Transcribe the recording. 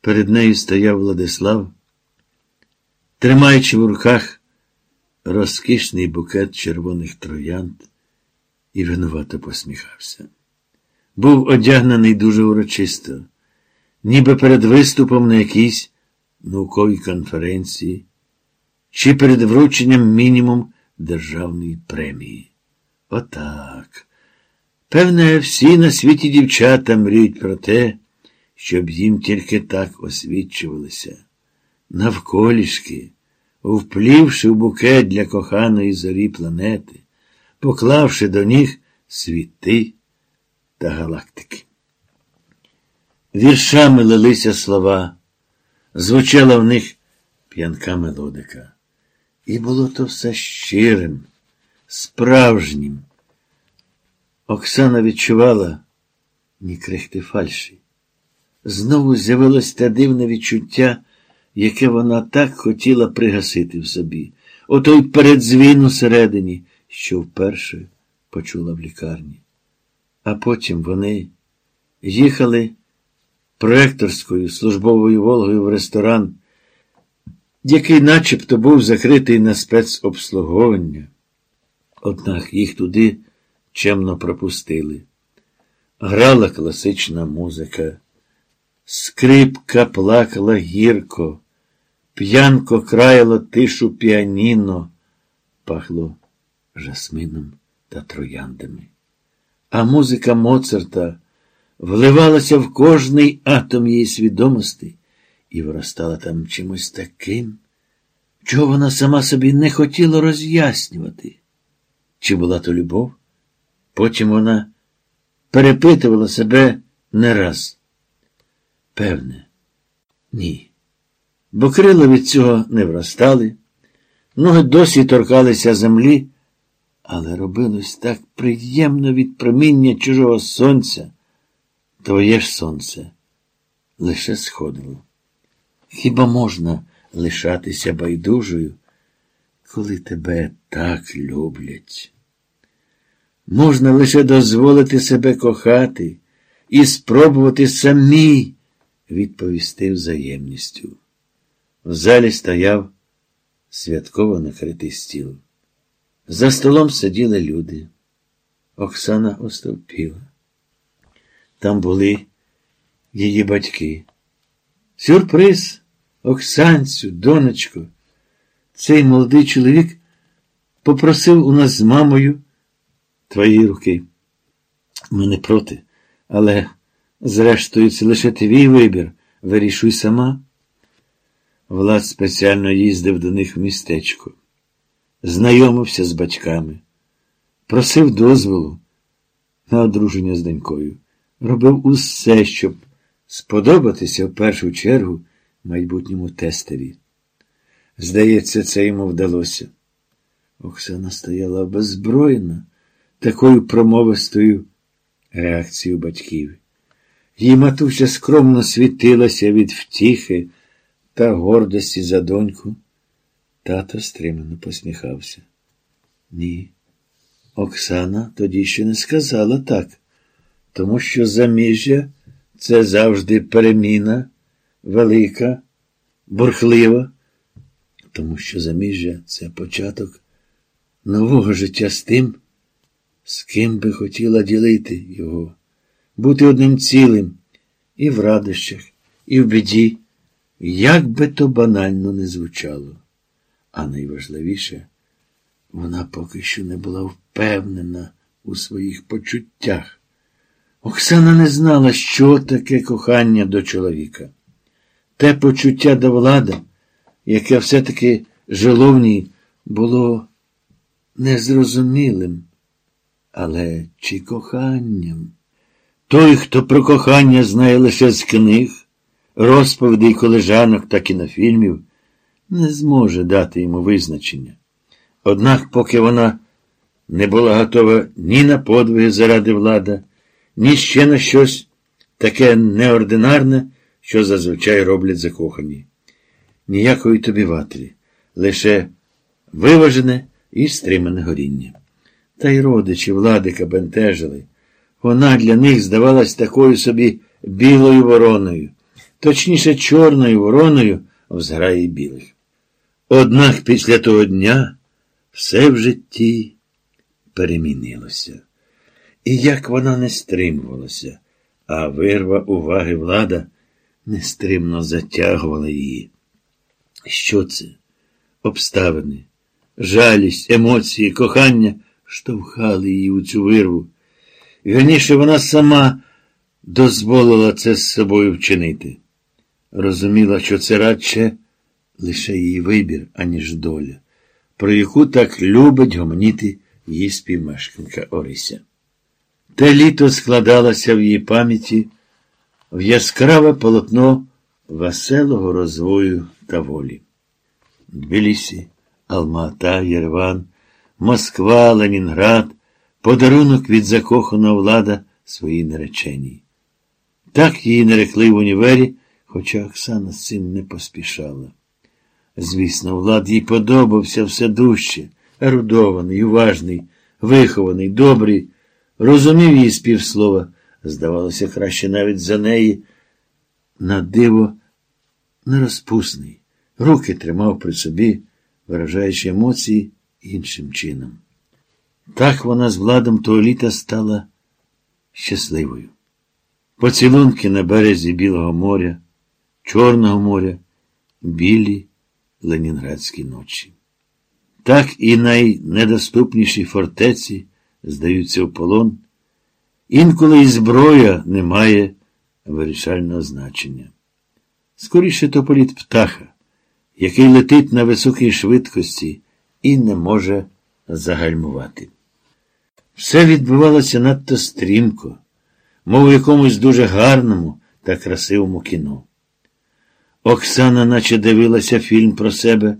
Перед нею стояв Владислав, тримаючи в руках розкішний букет червоних троянд і винувато посміхався. Був одягнений дуже урочисто, ніби перед виступом на якійсь науковій конференції чи перед врученням мінімум державної премії. Отак. Певне, всі на світі дівчата мріють про те, щоб їм тільки так освічувалися. Навколішки, вплівши в букет для коханої зорі планети, поклавши до ніг світи та галактики. Віршами лилися слова, звучала в них п'янка мелодика. І було то все щирим, справжнім. Оксана відчувала ні крихти фальші. Знову з'явилось те дивне відчуття, яке вона так хотіла пригасити в собі, отой передзвін усередині, що вперше почула в лікарні. А потім вони їхали проекторською службовою Волгою в ресторан, який начебто був закритий на спецобслуговування. Однак їх туди чемно пропустили. Грала класична музика. Скрипка плакала гірко, п'янко краяло тишу піаніно, пахло жасмином та трояндами. А музика Моцарта вливалася в кожний атом її свідомості і виростала там чимось таким, чого вона сама собі не хотіла роз'яснювати. Чи була то любов? Потім вона перепитувала себе не раз. Певне, ні. Бо крила від цього не вростали, ноги досі торкалися землі, але робилось так приємно від проміння чужого сонця. Твоє ж сонце лише сходило. Хіба можна лишатися байдужою, коли тебе так люблять? Можна лише дозволити себе кохати і спробувати самі відповісти взаємністю. В залі стояв святково накритий стіл. За столом сиділи люди. Оксана остовпіла. Там були її батьки. Сюрприз, Оксанцю, донечко. Цей молодий чоловік попросив у нас з мамою твої руки. Ми не проти, але, зрештою, це лише твій вибір. Вирішуй сама. Влад спеціально їздив до них в містечко, знайомився з батьками, просив дозволу на одруження з донькою, робив усе, щоб сподобатися в першу чергу майбутньому тестові. Здається, це йому вдалося. Оксана стояла беззброєна такою промовистою реакцією батьків. Її матуся скромно світилася від втіхи та гордості за доньку. Тато стримано посміхався. Ні. Оксана тоді ще не сказала так, тому що заміжжя це завжди переміна, велика, бурхлива, тому що заміжжя це початок нового життя з тим, з ким би хотіла ділити його, бути одним цілим і в радощах, і в біді, як би то банально не звучало. А найважливіше, вона поки що не була впевнена у своїх почуттях. Оксана не знала, що таке кохання до чоловіка. Те почуття до влада, яке все-таки жило в ній, було незрозумілим. Але чи коханням? Той, хто про кохання знає лише з книг, розповідей колежанок та кінофільмів, не зможе дати йому визначення. Однак, поки вона не була готова ні на подвиги заради влада, ні ще на щось таке неординарне, що зазвичай роблять закохані. Ніякої тобі ватрі, лише виважене і стримане горіння. Та й родичі владика бентежили. Вона для них здавалась такою собі білою вороною, точніше, чорною вороною в зграї білих. Однак після того дня все в житті перемінилося. І як вона не стримувалася, а вирва уваги влада нестримно затягувала її. Що це? Обставини, жалість, емоції, кохання штовхали її у цю вирву. Вірніше, вона сама дозволила це з собою вчинити. Розуміла, що це радше лише її вибір, аніж доля, про яку так любить гомоніти її співмешканка Орися. Те літо складалося в її пам'яті в яскраве полотно веселого розвою та волі. Тбілісі, Алмата, Єреван, Москва, Ленінград, подарунок від закоханого влада своїй нареченій. Так її нарекли в універі, хоча Оксана з цим не поспішала. Звісно, Влад їй подобався все дужче, ерудований, уважний, вихований, добрий, розумів її співслова, здавалося, краще навіть за неї. На диво нерозпусний, руки тримав при собі, виражаючи емоції іншим чином. Так вона з владом того літа стала щасливою. Поцілунки на березі Білого моря, Чорного моря, білі ленінградські ночі. Так і найнедоступніші фортеці здаються в полон, інколи і зброя не має вирішального значення. Скоріше то політ птаха, який летить на високій швидкості і не може загальмувати. Все відбувалося надто стрімко, мов у якомусь дуже гарному та красивому кіно. Оксана наче дивилася фільм про себе.